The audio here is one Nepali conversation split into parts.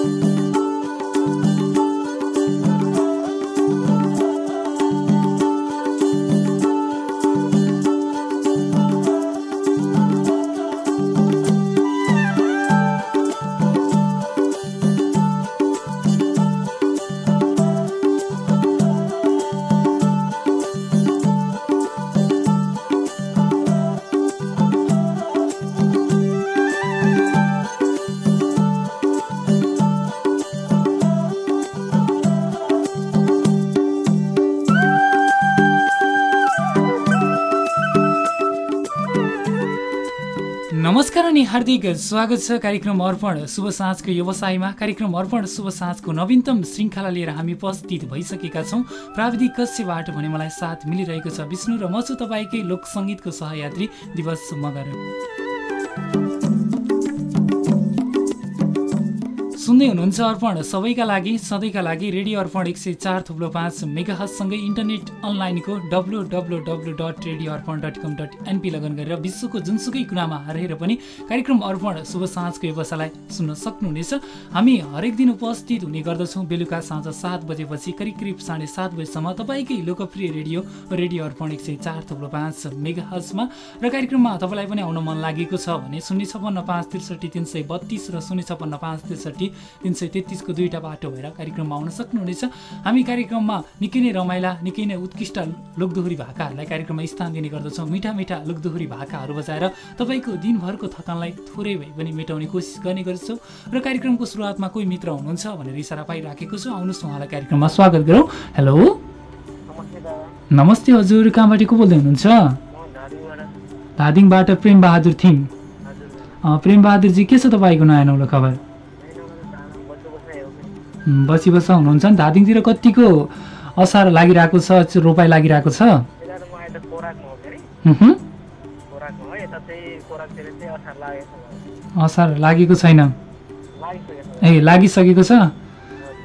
नमस्कार अनि हार्दिक स्वागत छ कार्यक्रम अर्पण शुभ साँझको व्यवसायमा। कार्यक्रम अर्पण शुभ साँझको नवीनतम श्रृङ्खला लिएर हामी उपस्थित भइसकेका छौँ। प्राविधिक कक्षबाट भने मलाई साथ मिलिरहेको छ विष्णु र म छु तपाईँकै लोकसङ्गीतको सहयात्री दिवस मगर। सुन्दै हुनुहुन्छ अर्पण। सबैका लागि सधैँका लागि रेडियो अर्पण एक सय चार थुप्रो पाँच मेगाहजसँगै इन्टरनेट अनलाइनको W W W dot radio Arpan dot com dot NP login गरेर विश्वको जुनसुकै कुनामा रहेर पनि कार्यक्रम अर्पण शुभ साँझको व्यवसायलाई सुन्न सक्नुहुनेछ। हामी हरेक दिन उपस्थित हुने गर्दछौँ बेलुका साँझ सात बजेपछि करिब करिब साढे सात बजीसम्म तपाईँकै लोकप्रिय रेडियो रेडियो अर्पण एक सय चार थुप्रो पाँच मेगाहजमा। र कार्यक्रममा तपाईँलाई पनि आउन मन लागेको छ भने शून्य छपन्न पाँच त्रिसठी तिन सय बत्तिस र शून्य छपन्न पाँच त्रिसठी तिन सय तेत्तिसको दुईवटा बाटो भएर कार्यक्रममा आउन सक्नुहुनेछ। हामी कार्यक्रममा निकै नै रमाइला निकै नै उत्कृष्ट लोकदोहोरी भाकाहरूलाई कार्यक्रममा स्थान दिने गर्दछौँ। मिठा मिठा लोकदोहोरी भाकाहरू बजाएर तपाईँको दिनभरको थकानलाई थोरै भए पनि मेटाउने कोसिस गर्ने गर्छौँ र कार्यक्रमको सुरुवातमा कोही मित्र हुनुहुन्छ भनेर इसारा पाइराखेको छु। आउनुहोस् उहाँलाई कार्यक्रममा स्वागत गरौँ। हेलो। नमस्ते हजुर कहाँबाट को बोल्दै हुनुहुन्छ? धादिङबाट प्रेमबहादुर थिङ। प्रेमबहादुरजी के छ तपाईँको नयाँ नौलो खबर? बसी बसा हुनुहुन्छ नि धादिङतिर कतिको असार लागिरहेको छ रोपाइ लागिरहेको छ? असार लागेको छैन। ए लागिसकेको छ?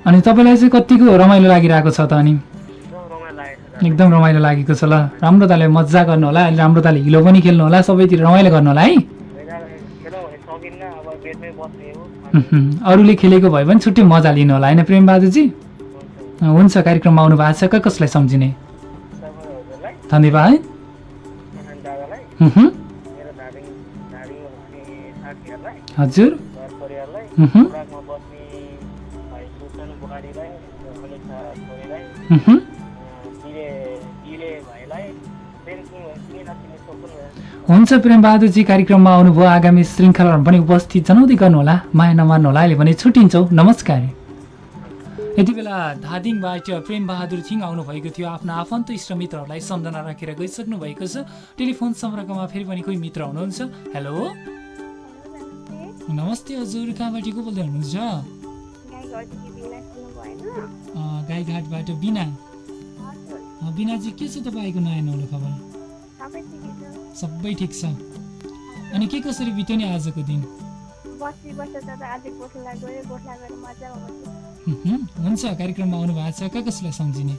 अनि तपाईँलाई चाहिँ कतिको रमाइलो लागिरहेको छ त अनि? एकदम रमाइलो लागेको छ। ल। राम्रो ताले मजा गर्नु होला अनि राम्रो ताले हिलो पनि खेल्नु होला सबैतिर रमाइलो गर्नु होला है। अरूले खेलेको भए पनि छुट्टै मजा लिनु होला होइन प्रेमबहादुरजी हुन्छ कार्यक्रममा आउनु भएको छ। कसलाई सम्झिने? धन्यवाद हजुर। हुन्छ प्रेमबहादुरजी कार्यक्रममा आउनुभयो आगामी श्रृङ्खलाहरू पनि उपस्थित जनाउँदै गर्नुहोला। माया नमान्नु होला अहिले भने छुट्टिन्छौँ नमस्कार। यति बेला धादिङबाट प्रेमबहादुर थिङ आउनुभएको थियो। आफ्नो आफन्त इष्टमित्रहरूलाई सम्झना राखेर गइसक्नु भएको छ। टेलिफोन सम्पर्कमा फेरि पनि कोही मित्र हुनुहुन्छ? हेलो? नमस्ते हजुर कहाँबाट को बोल्दै हुनुहुन्छ? गाईघाटबाट बिना। बिनाजी के छ तपाईँको नयाँ नौलो खबर? सबै ठिक छ। अनि के कसरी बित्यो नि आजको दिन? हुन्छ कार्यक्रममा आउनु भएको छ। कहाँ कसलाई सम्झिने?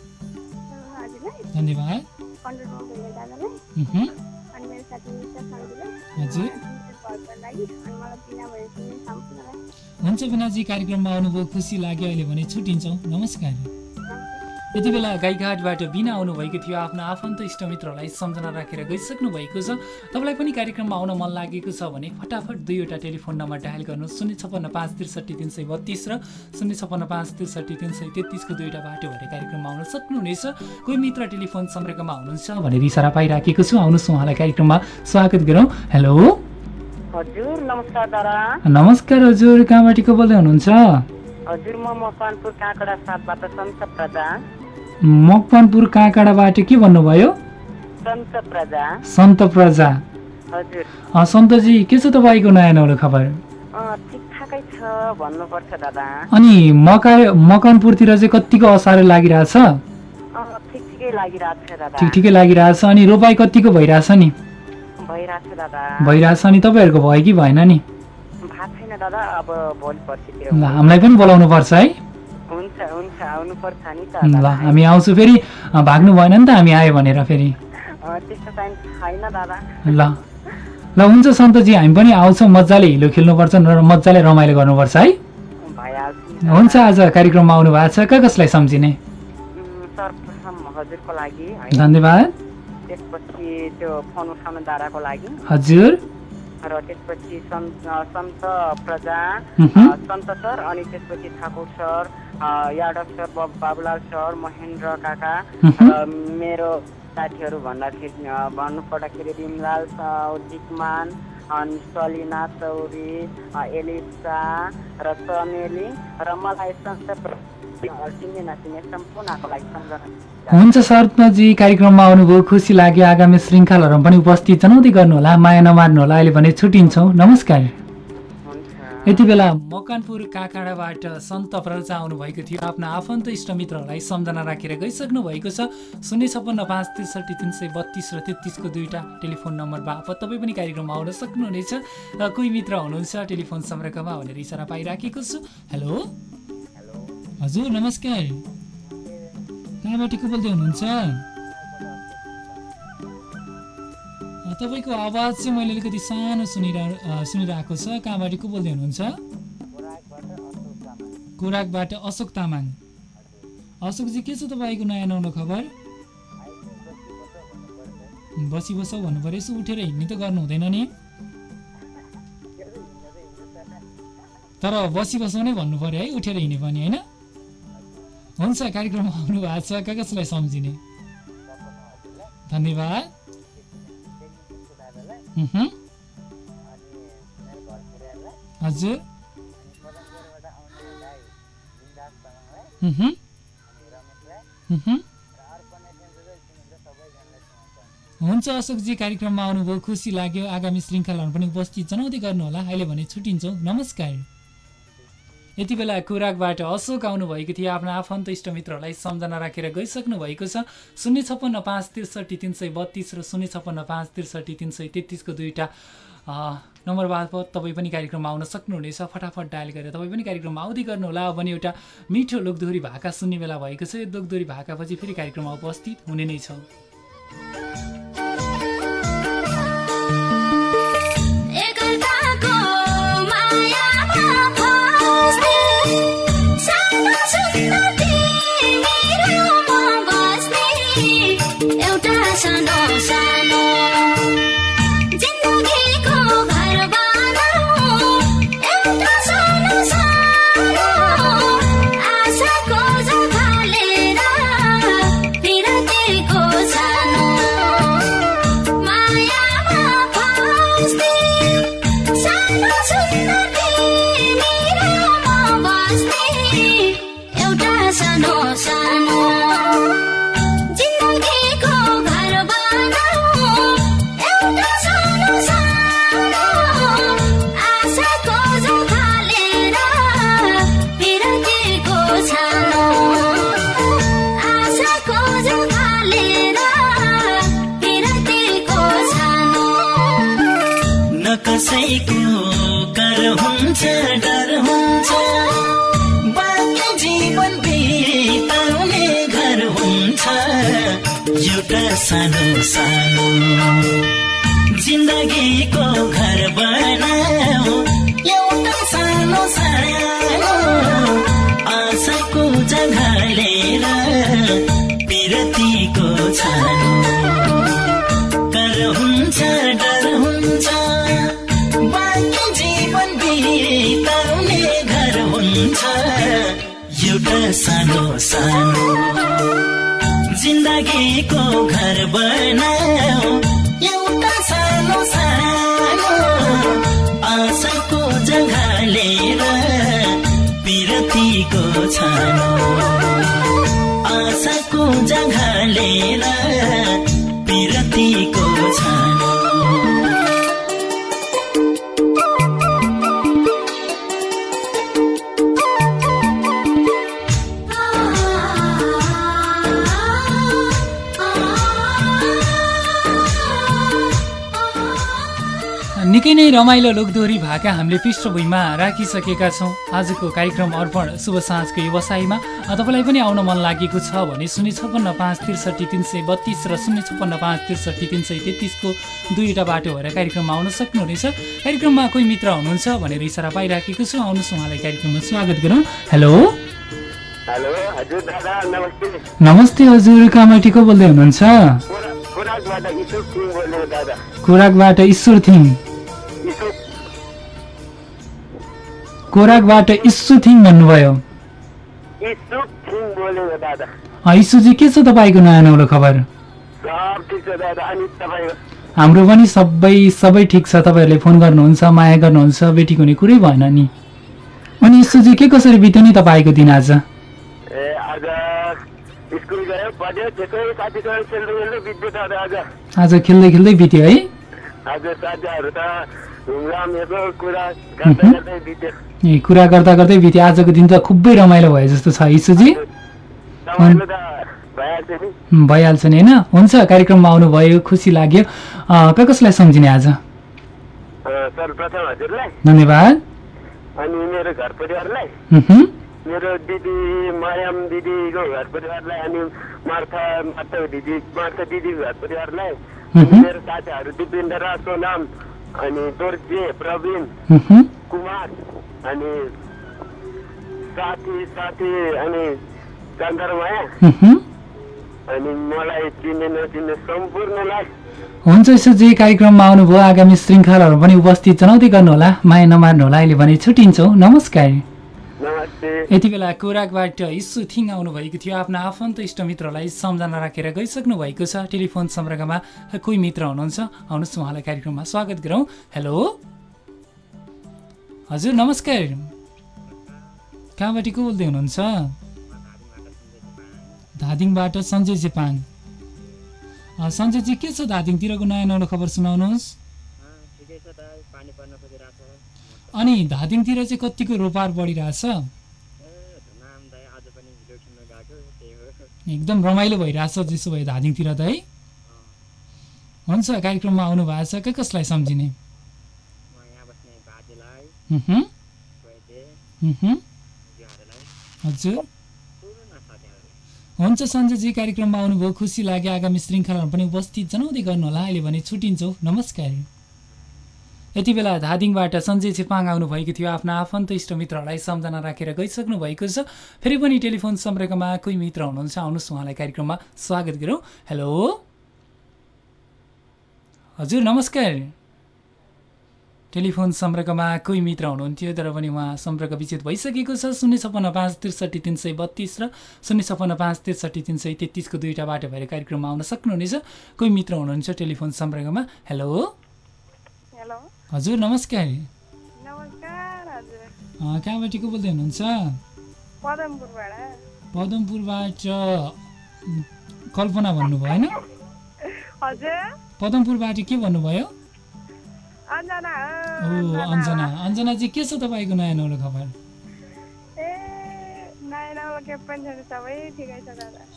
धन्यवाद। हजुर। हुन्छ बिनाजी कार्यक्रममा आउनुभयो। खुसी लाग्यो अहिले भने छुट्टिन्छौँ। नमस्कार। यति बेला गाईघाटबाट बिना आउनुभएको थियो आफ्नो आफन्त इष्टमित्रहरूलाई सम्झना राखेर गइसक्नु भएको छ। तपाईँलाई पनि कार्यक्रममा आउन मन लागेको छ भने फटाफट दुईवटा टेलिफोन नम्बर डायल गर्नु शून्य छप्पन्न पाँच त्रिसठी तिन सय बत्तिस र शून्य छप्पन्न पाँच त्रिसठी तिन सय तेत्तिसको दुईवटा बाटो भएर कार्यक्रममा आउन सक्नुहुनेछ। कोही मित्र टेलिफोन सम्पर्कमा हुनुहुन्छ भनेर इसारा पाइराखेको छु। आउनुहोस् उहाँलाई कार्यक्रममा स्वागत गरौँ। हेलो। हजुर नमस्कार दादा। नमस्कार हजुर कहाँबाट को बोल्दै हुनुहुन्छ? हजुर म मकवानपुर काँकडा साथबाट सन्त प्रजा मकवानपुर काँकाडाबाट के भन्नुभयो? सन्त प्रजा सन्तजी के छ तपाईँको नयाँ नौलो खबर? अनि मका मकवानपुरतिर चाहिँ कतिको असार लागिरहेछ? ठिक ठिकै लागिरहेछ अनि रोपाइ कतिको भइरहेछ नि? भइरहेछ अनि तपाईँहरूको भयो कि भएन नि? हामीलाई पनि बोलाउनु पर्छ है। हुन्छ हुन्छ आउनुपर्छ नि त ल हामी आउँछौँ फेरि। भाग्नु भएन नि त हामी आयो भनेर फेरि। ल। ल हुन्छ सन्तजी हामी पनि आउँछौँ मजाले हिलो खेल्नुपर्छ र मजाले रमाइलो गर्नुपर्छ है? हुन्छ आज कार्यक्रममा आउनु भएको छ क कसलाई सम्झिने? धन्यवाद। त्यसपछि त्यो फोन लागि। हजुर। र त्यसपछि सन्त प्रजा सन्त सर अनि त्यसपछि ठाकुर सर। सर बब- बाबुलाल सर महेन्द्र काका। र मेरो साथीहरू भन्दाखेरि अ, भन्नुपर्दाखेरि रिमलाल दिकमान अनि सलिना चौरी एलिसा र चमेली र मलाई हुन्छ शरदजी कार्यक्रममा आउनुभयो खुसी लाग्यो आगामी श्रृङ्खलाहरूमा पनि उपस्थित जनाउँदै गर्नुहोला माया नमार्नुहोला अहिले भने छुट्टिन्छौँ नमस्कार। यति बेला मकनपुर काँक्राबाट सन्त प्रजा आउनुभएको थियो। आफ्ना आफन्त इष्टमित्रहरूलाई सम्झना राखेर गइसक्नु भएको छ। शून्य छप्पन्न पाँच त्रिसठी तिन सय बत्तिस र तेत्तिसको दुईवटा टेलिफोन नम्बर बापत तपाईँ पनि कार्यक्रममा आउन सक्नुहुनेछ। र कोही मित्र हुनुहुन्छ टेलिफोन सम्पर्कमा भनेर इसारा पाइराखेको छु। हेलो। हजुर नमस्कार। कहाँबाट को बोल्दै हुनुहुन्छ? तपाईँको आवाज चाहिँ मैले अलिकति सानो सुनिरह सुनिरहेको छ। कहाँबाट को बोल्दै हुनुहुन्छ? कोराकबाट अशोक तामाङ। अशोकजी के छ तपाईँको नयाँ नौलो खबर? बसी बसौ भन्नु पऱ्यो। यसो उठेर हिँड्ने त गर्नु हुँदैन नि। तर बसी बसौ नै भन्नु पऱ्यो है उठेर हिँड्ने पनि होइन? हुन्छ कार्यक्रममा आउनु भएको छ कसलाई सम्झिने? धन्यवाद। हजुर मह्म। मह्म। हुन्छ अशोकजी कार्यक्रममा आउनुभयो खुसी लाग्यो आगामी श्रृङ्खलाहरू पनि उपस्थित जनाउँदै गर्नुहोला अहिले भने छुट्टिन्छौँ। नमस्कार। यति बेला कुराकबाट अशोक आउनुभएको थियो। आफ्नो आफन्त इष्टमित्रहरूलाई सम्झना राखेर गइसक्नु भएको छ। शून्य छप्पन्न पाँच त्रिसठी तिन सय बत्तिस र शून्य छप्पन्न पाँच त्रिसठी तिन सय तेत्तिसको दुईवटा नम्बर मार्फत तपाईँ पनि कार्यक्रममा आउन सक्नुहुनेछ। फटाफट डायल गरेर तपाईँ पनि कार्यक्रममा आउँदै गर्नुहोला। भने एउटा मिठो लोकदोहोरी भाका सुन्ने बेला भएको छ। यो लोकदोहोरी भाकापछि फेरि कार्यक्रममा उपस्थित हुने नै छौँ। हुन्छ। एउटा सानो सानो। जिन्दगीको घर बनाऊ। एउटा सानो सानो। आशाको जग्गा लिएर विरतीको छानो। कर हुन्छ डर हुन्छ। बाँकी जीवन बिताउने घर हुन्छ। एउटा सानो सानो। जिन्दगीको घर बनाऊ। एउटा सानो सानो आशाको जग्गा लिएर विरतीको छानो। आशाको जग्गा लिएर नै रमाइलो लोकदोहोरी भाका हामीले पृष्ठभूमिमा राखिसकेका छौँ। आजको कार्यक्रम अर्पण शुभ साँझको व्यवसायमा तपाईँलाई पनि आउन मन लागेको छ भने शून्य छप्पन्न पाँच त्रिसठी तिन सय बत्तिस र शून्य छप्पन्न पाँच त्रिसठी तिन सय तेत्तिसको दुईवटा बाटो भएर कार्यक्रममा आउन सक्नुहुनेछ। कार्यक्रममा कोही मित्र हुनुहुन्छ भनेर इसारा पाइराखेको छु। आउनुहोस् उहाँलाई कार्यक्रममा स्वागत गरौँ। हेलो। हेलो हजुर दादा नमस्ते। नमस्ते हजुर कामाटी को बोल्दै हुनुहुन्छ? खोरा- खोराकबाट ईश्वर थिङ। कोराकबाट इस्सु थिङ भन्नुभयो इस्सुजी के छ तपाईँको नयाँ नौलो खबर? हाम्रो पनि सबै सबै ठिक छ तपाईँहरूले फोन गर्नुहुन्छ माया गर्नुहुन्छ बेटीको हुने कुरै भएन नि। अनि इस्सुजी के कसरी बित्यो नि तपाईँको दिन आज? आज खेल्दै खेल्दै बित्यो है? त रमेको कुरा गर्दै गर्दै बित्यो ए कुरा गर्दा गर्दै बित्यो आजको दिन त खुबै रमाइलो भयो जस्तो छ त भइहाल्छ नि। होइन? हुन्छ कार्यक्रममा आउनुभयो खुसी लाग्यो। कसलाई सम्झिने आज? धन्यवाद। अनि मेरो घर परिवारलाई। मेरो दिदी मायाम दिदीको घर परिवारलाई अनि मार्था मार्था दिदी मार्था दिदीको घर परिवारलाई। मेरो साथीहरू दिपेन्द्र सोनाम अनि दोर्जे प्रवीण कुमार अनि साथी साथी अनि चन्द्रमाया। अनि मलाई चिन्ने नचिन्ने सम्पूर्णलाई हुन्छ यसोजी कार्यक्रममा आउनुभयो आगामी श्रृङ्खलाहरू पनि उपस्थित जनाउँदै गर्नुहोला। माया नमार्नुहोला अहिले भने छुट्टिन्छौँ नमस्कार। यति बेला कोराकबाट इस्सु थिङ आउनुभएको थियो। आफ्ना आफन्त इष्टमित्रलाई सम्झना राखेर गइसक्नु भएको छ। टेलिफोन सम्पर्कमा कोही मित्र हुनुहुन्छ? आउनुहोस् उहाँलाई कार्यक्रममा स्वागत गरौँ। हेलो? हजुर नमस्कार। कहाँबाट को बोल्दै हुनुहुन्छ? धादिङबाट सञ्जय चेपाङ सञ्जयजी के छ धादिङतिरको नयाँ नौलो खबर सुनाउनुहोस्। अनि धादिङतिर चाहिँ कतिको रोपार बढिरहेछ? एकदम रमाइलो भइरहेछ त्यसो भए धादिङतिर त है। हुन्छ कार्यक्रममा आउनु भएको छ के कसलाई सम्झिने? हुन्छ सञ्जयजी कार्यक्रममा आउनुभयो। खुसी लाग्यो। आगामी श्रृङ्खलाहरू पनि उपस्थित जनाउँदै गर्नुहोला। अहिले भने छुट्टिन्छौँ। नमस्कार। यति बेला धादिङबाट सञ्जय चेपाङ आउनुभएको थियो। आफ्ना आफन्त इष्टमित्रहरूलाई सम्झना राखेर गइसक्नु भएको छ। फेरि पनि टेलिफोन सम्पर्कमा कोही मित्र हुनुहुन्छ आउनुहोस् उहाँलाई कार्यक्रममा स्वागत गरौँ। हेलो? हजुर नमस्कार। टेलिफोन सम्पर्कमा कोही मित्र हुनुहुन्थ्यो तर पनि उहाँ सम्पर्क विच्छेद भइसकेको छ। शून्य छप्पन्न पाँच त्रिसठी तिन सय बत्तिस र शून्य छप्पन्न पाँच त्रिसठी तिन सय तेत्तिसको दुईवटा बाटो भएर कार्यक्रममा आउन सक्नुहुनेछ। कोही मित्र हुनुहुन्छ टेलिफोन सम्पर्कमा? हेलो? हेलो? हजुर नमस्कार। कहाँबाट को बोल्दै हुनुहुन्छ? पदमपुरबाट। कल्पना भन्नुभयो होइन? पदमपुरबाट के भन्नुभयो? अञ्जना ओ अञ्जना। अञ्जना। चाहिँ के छ तपाईँको नयाँ नौलो खबर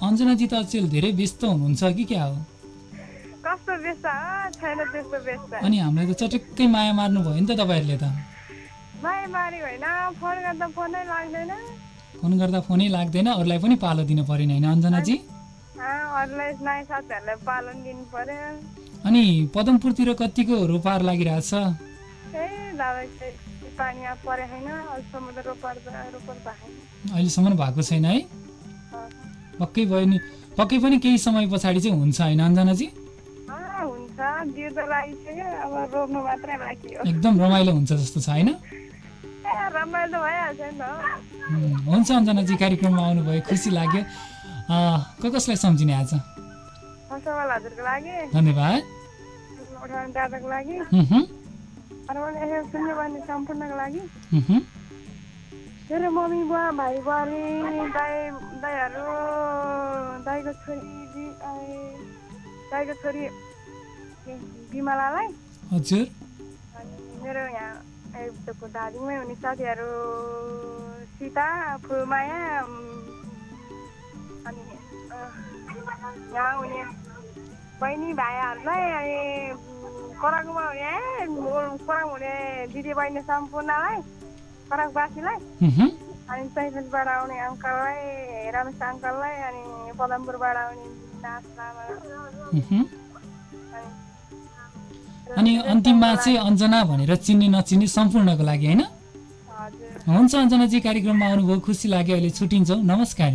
अञ्जनाजी त अचेल धेरै व्यस्त हुनुहुन्छ कि क्या हो? कस्तो व्यस्त? हो? छैन त्यस्तो व्यस्त। अनि हामीलाई त चटक्कै माया मार्नु भयो नि त तपाईँहरूले त। माया मारी होइन फोन गर्दा फोनै लाग्दैन। फोन गर्दा फोनै लाग्दैन अरूलाई पनि पालो दिनु परेन होइन अञ्जनाजी? अँ, अरूलाई नयाँ साथीहरूलाई पालन दिनु पर्यो। अनि पदमपुरतिर कतिको रोपार भएको छैन अहिलेसम्म भएको छैन है? पक्कै भयो नि पक्कै पनि केही समय पछाडि चाहिँ हुन्छ होइन अञ्जनाजी? एकदम रमाइलो हुन्छ जस्तो छ होइन? हुन्छ अञ्जनाजी कार्यक्रममा आउनुभयो खुसी लाग्यो। क कसलाई सम्झिने आज? धन्यवाद। मेरो मम्मी बुवा भाइ बुहारी दाई दाईहरू दाईको छोरी दाईको छोरी बिमलालाई हजुर अनि मेरो यहाँ दार्जिलिङमै हुने साथीहरू सीता फुलमाया अनि यहाँ हुने बहिनी भाइहरूलाई अनि खोराकमा यहाँ खोराक हुने दिदी बहिनी सम्पूर्णलाई खोराकवासीलाई उहुँ, अनि सैफिलबाट आउने अङ्कललाई रमेश अङ्कललाई अनि पदमपुरबाट आउने नाच लामालाई उहुँ। अनि अन्तिममा चाहिँ अञ्जना भनेर चिन्ने नचिन्ने सम्पूर्णको लागि होइन? हुन्छ अञ्जनाजी कार्यक्रममा आउनुभयो खुसी लाग्यो अहिले छुट्टिन्छौँ। नमस्कार।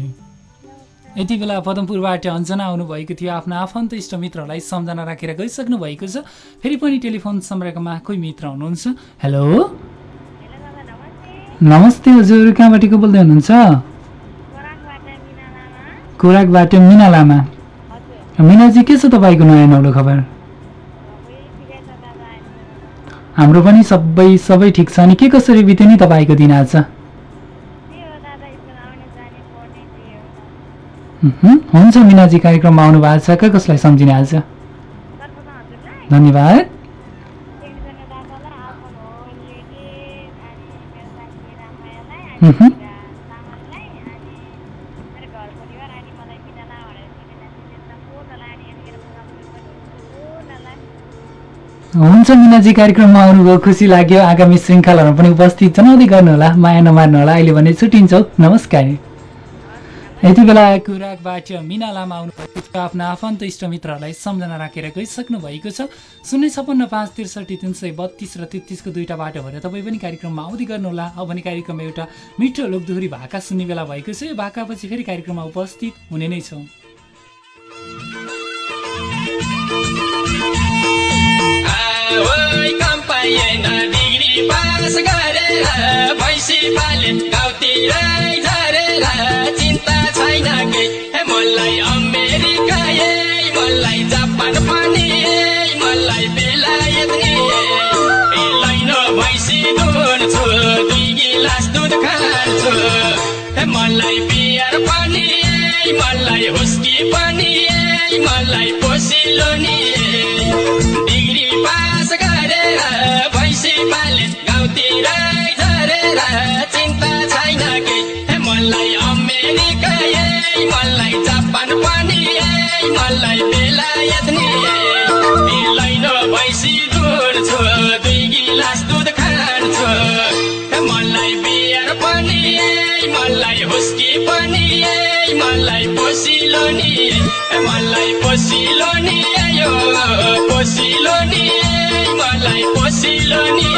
यति बेला पदमपुरबाट अञ्जना आउनुभएको थियो आफ्नो आफन्त इष्टमित्रहरूलाई सम्झना राखेर गइसक्नु भएको छ। फेरि पनि टेलिफोन सम्पर्कमा कोही मित्र हुनुहुन्छ? हेलो? नमस्ते। हजुर कहाँबाट को बोल्दै हुनुहुन्छ? खोराकबाट मिना लामा। मिनाजी के छ तपाईँको नयाँ नौलो खबर? हाम्रो पनि सबै सबै ठिक छ अनि के कसरी बित्यो नि तपाईँको दिन आज? हुन्छ मिनाजी कार्यक्रममा आउनु भएको छ कहाँ कसलाई सम्झिने आज? धन्यवाद। उहुँ, हुन्छ मिनाजी कार्यक्रममा आउनुभयो खुसी लाग्यो। आगामी श्रृङ्खलाहरूमा पनि उपस्थित जनाउँदै गर्नुहोला माया नमार्नु होला अहिले भने छुट्टिन्छौँ। नमस्कार। यति बेला कुराकबाट मिना लामा आउनुभएको आफ्ना आफन्त इष्टमित्रहरूलाई सम्झना राखेर गइसक्नु भएको छ। शून्य छपन्न पाँच त्रिसठी तिन सय बत्तिस र तेत्तिसको दुईवटा बाटो भएर तपाईँ पनि कार्यक्रममा आउँदै गर्नुहोला। अब भने कार्यक्रममा एउटा मिठो लोकदोहोरी भाका सुन्ने बेला भएको छ। यो भाकापछि फेरि कार्यक्रममा उपस्थित हुने नै छौँ। काम पाइएन डिग्री पास गरेर भैँसी पाले गाउँतिरै झरेर चिन्ता छैन हे मलाई अमेरिका मलाई जापान पनि मलाई बेलायत नि लैन भैँसी दुध दुई गिलास दुध खान्छु मलाई बियर पनि मलाई हुस्की पनि मलाई पोसिलो नि मलाई पोसिलो नि मलाई पोसिलो नि यो पोसिलो नि मलाई पोसिलो नि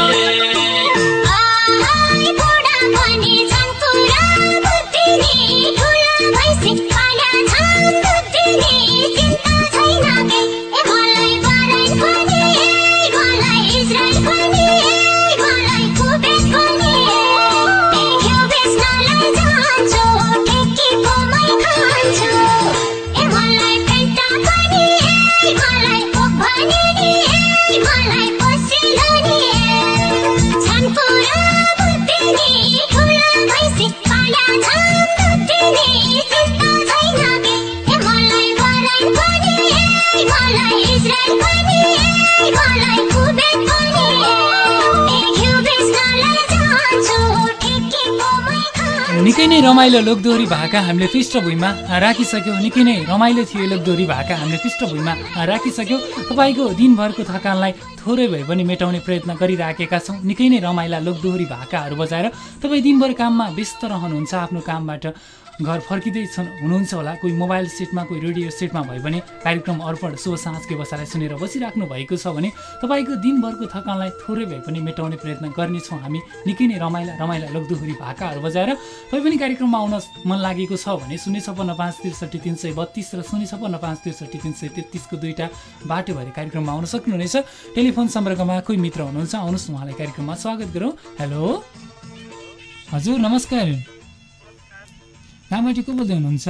रमाइलो लोकदोहोरी भाका हामीले पृष्ठभूमिमा राखिसक्यौँ। निकै नै रमाइलो थियो यो लोकदोहोरी भाका। हामीले पृष्ठभूमिमा राखिसक्यौँ। तपाईँको दिनभरको थकानलाई थोरै भए पनि मेटाउने प्रयत्न गरिराखेका छौँ। निकै नै रमाइला लोकदोहोरी भाकाहरू बजाएर तपाईँ दिनभर काममा व्यस्त रहनुहुन्छ आफ्नो कामबाट। घर फर्किँदै छन् हुनुहुन्छ होला। कोही मोबाइल सेटमा कोही रेडियो सेटमा भए पनि कार्यक्रम अर्पण शुभ साँझको बसालाई सुनेर बसिराख्नु भएको छ भने तपाईँको दिनभरको थकानलाई थोरै भए पनि मेटाउने प्रयत्न गर्नेछौँ हामी। निकै नै रमाइला रमाइला लोकदोहोरी भाकाहरू बजाएर तपाईँ पनि कार्यक्रममा आउन मन लागेको छ भने शून्य छपन्न पाँच त्रिसठी तिन सय बत्तिस र शून्य छपन्न पाँच त्रिसठी तिन सय तेत्तिसको दुईवटा बाटो भएर कार्यक्रममा आउन सक्नुहुनेछ। टेलिफोन सम्पर्कमा कोही मित्र हुनुहुन्छ आउनुहोस्। उहाँलाई कार्यक्रममा स्वागत गरौँ। हेलो। हजुर नमस्कार। रामटी को बोल्दै हुनुहुन्छ?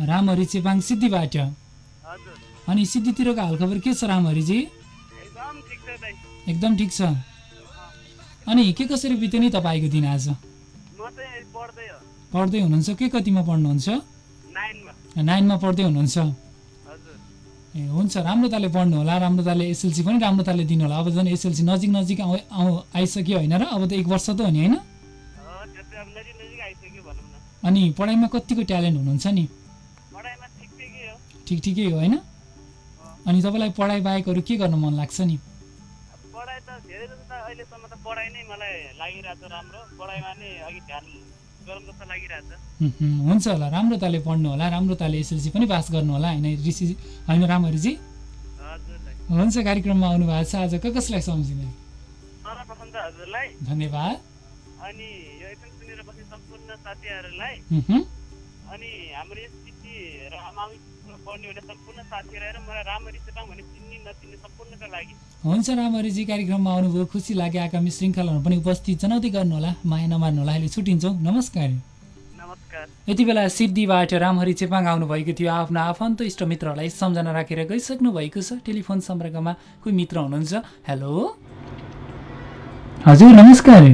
रामहरि चेपाङ सिद्धिबाट। अनि सिद्धितिरको हालखबर के छ रामहरिजी एकदम ठिक छ अनि के कसरी बित्यो नि तपाईँको दिन आज? पढ्दै हुनुहुन्छ? के कतिमा पढ्नुहुन्छ? नाइनमा। पढ्दै हुनुहुन्छ? हजुर। ए हुन्छ। राम्रो तालले पढ्नु होला। राम्रो तालले एसएलसी पनि राम्रो तालले दिनु होला। अब झन् एसएलसी नजिक नजिक आउ आइसक्यो होइन र अब त एक वर्ष त हो नि होइन? अनि पढाइमा कतिको ट्यालेन्ट हुनुहुन्छ नि? ठिक ठिकै हो। होइन? अनि तपाईँलाई पढाइ बाहेक अरू के गर्न मन लाग्छ नि? हुन्छ होला। राम्रो ताले पढ्नु होला। राम्रो ताले एसएलसी पनि पास गर्नु होला। होइन ऋषि होइन रामहरिजी? हुन्छ कार्यक्रममा आउनु भएको छ। आज कसलाई सम्झिने? धन्यवाद। अनि यो एफएम सुनेर बस्ने सम्पूर्ण साथीहरूलाई। अनि हाम्रो यस सिटी र आमावी पढ्ने हुने सम्पूर्ण साथीहरूलाई र मलाई राम्ररी चेपाङ भने चिन्ने नचिन्ने सम्पूर्णका लागि। हुन्छ रामहरिजी कार्यक्रममा आउनुभयो खुसी लाग्यो आगामी श्रृङ्खलाहरू पनि उपस्थित जनाउँदै गर्नुहोला माया नमार्नु होला अहिले छुट्टिन्छौँ। नमस्कार। नमस्कार। यति बेला सिद्धिबाट रामहरि चेपाङ आउनुभएको थियो आफ्नो आफन्त इष्टमित्रहरूलाई सम्झना राखेर गइसक्नु भएको छ। टेलिफोन सम्पर्कमा कोही मित्र हुनुहुन्छ? हेलो? हजुर नमस्कार।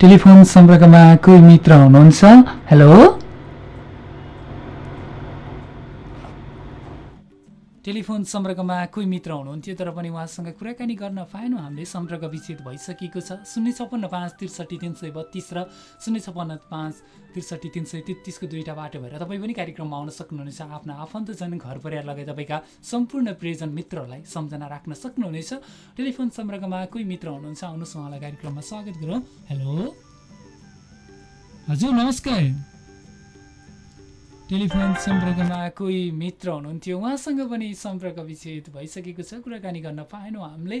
टेलिफोन सम्पर्कमा कोही मित्र हुनुहुन्छ? हेलो? टेलिफोन सम्पर्कमा कोही मित्र हुनुहुन्थ्यो तर पनि उहाँसँग कुराकानी गर्न पाएनौँ। हामीले सम्पर्क विच्छेद भइसकेको छ। शून्य छप्पन्न पाँच त्रिसठी तिन सय बत्तिस र शून्य छप्पन्न पाँच त्रिसठी तिन सय तेत्तिसको दुईवटा बाटो भएर तपाईँ पनि कार्यक्रममा आउन सक्नुहुनेछ। आफ्ना आफन्तजन घर परिवार लगायत तपाईँका सम्पूर्ण प्रियजन मित्रहरूलाई सम्झना राख्न सक्नुहुनेछ। टेलिफोन सम्पर्कमा कोही मित्र हुनुहुन्छ आउनुहोस् उहाँलाई कार्यक्रममा स्वागत गरौँ। हेलो? हजुर नमस्कार। टेलिफोन सम्पर्कमा कोही मित्र हुनुहुन्थ्यो? उहाँसँग पनि सम्पर्क विच्छेद भइसकेको छ। कुराकानी गर्न पाएनौँ हामीले।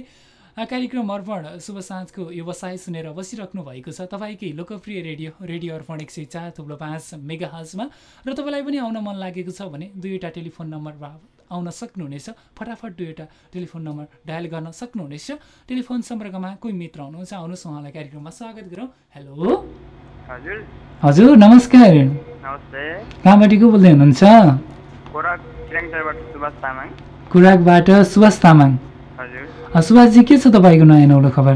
कार्यक्रम अर्पण शुभ साँझको व्यवसाय सुनेर बसिराख्नु भएको छ। तपाईँकै लोकप्रिय रेडियो रेडियो अर्पण एक सय चार थुप्रो पाँच मेगा हजमा र तपाईँलाई पनि आउन मन लागेको छ भने दुईवटा टेलिफोन नम्बर आउन सक्नुहुनेछ। फटाफट दुईवटा टेलिफोन नम्बर डायल गर्न सक्नुहुनेछ। टेलिफोन सम्पर्कमा कोही मित्र हुनुहुन्छ आउनुहोस् उहाँलाई कार्यक्रममा स्वागत गरौँ। हेलो! हजुर। नमस्कार। नमस्ते। कहाँबाट को बोल्दै हुनुहुन्छ? सुभाष तामाङ। कुराकबाट सुभाष तामाङ। सुभाषजी के छ तपाईँको नयाँ नौलो खबर?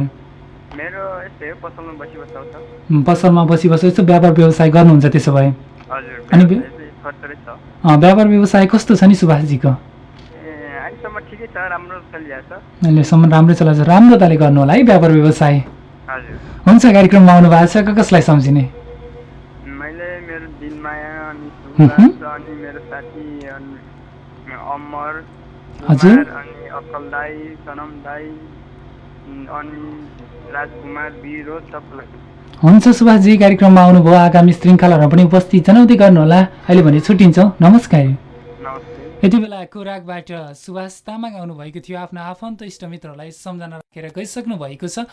पसलमा बसी बसी यसो व्यापार व्यवसाय गर्नुहुन्छ त्यसो भए। अनि व्यापार व्यवसाय कस्तो छ नि सुभाषजीको? अहिलेसम्म राम्रो चलाएको छ राम्रो ताले गर्नु होला है व्यापार व्यवसाय। हुन्छ कार्यक्रममा आउनु भएको छ क कसलाई सम्झिने? मैले मेरो दिनमाया अनि मह्म। सुभाष अनि मेरो साथी अनि अमर हजुर। कुमार अनि अक्कल दाई सनम दाई उम्, अनि राजकुमार विरोध सबलाई हुन्छ सुभाषजी कार्यक्रममा आउनुभयो। आगामी श्रृङ्खलाहरू पनि उपस्थित जनाउँदै गर्नुहोला। अहिले भने छुट्टिन्छौँ। नमस्कार। यति बेला कोराकबाट सुभाष तामाङ आउनुभएको थियो। आफ्नो आफन्त इष्टमित्रहरूलाई सम्झना राखेर गइसक्नु भएको छ।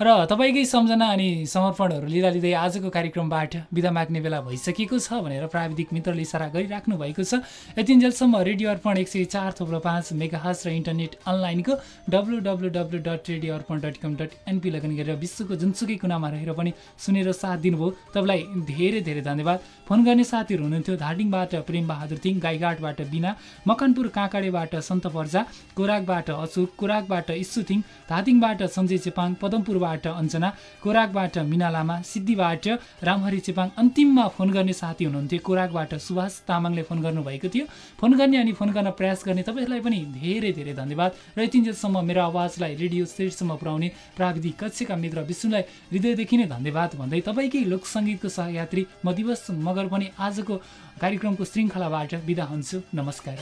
र तपाईँकै सम्झना अनि समर्पणहरू लिँदा लिँदै आजको कार्यक्रमबाट बिदा माग्ने बेला भइसकेको छ भनेर प्राविधिक मित्रले इसारा गरिराख्नु भएको छ। यतिन्जेलसम्म रेडियो अर्पण एक सय चार थुप्रो पाँच मेगाहस र इन्टरनेट अनलाइनको W W W dot radio Arpan dot com dot NP login गरेर विश्वको जुनसुकै कुनामा रहेर पनि सुनेर साथ दिनुभयो। तपाईँलाई धेरै धेरै धन्यवाद। फोन गर्ने साथीहरू हुनुहुन्थ्यो धादिङबाट प्रेम बहादुर थिङ गाईघाटबाट बिना मकनपुर काँकाडेबाट सन्त पर्जा कोराकबाट अशोक कोराकबाट इस्सु थिङ धादिङबाट सञ्जय चेपाङ पदमपुरबाट अञ्जना कोराकबाट मिना लामा सिद्धिबाट रामहरि चेपाङ अन्तिममा फोन गर्ने साथी हुनुहुन्थ्यो। कोराकबाट सुभाष तामाङले फोन गर्नुभएको थियो। फोन गर्ने अनि फोन गर्न प्रयास गर्ने तपाईँहरूलाई पनि धेरै धेरै धन्यवाद। र यतिन्जेलसम्म मेरो आवाजलाई रेडियो सेटसम्म पुर्याउने प्राविधिक कक्षका मित्र विष्णुलाई हृदयदेखि नै धन्यवाद भन्दै तपाईँकै लोकसङ्गीतको सहयात्री म दिवस मगर पनि आजको कार्यक्रमको श्रृङ्खलाबाट बिदा हुन्छु। नमस्कार।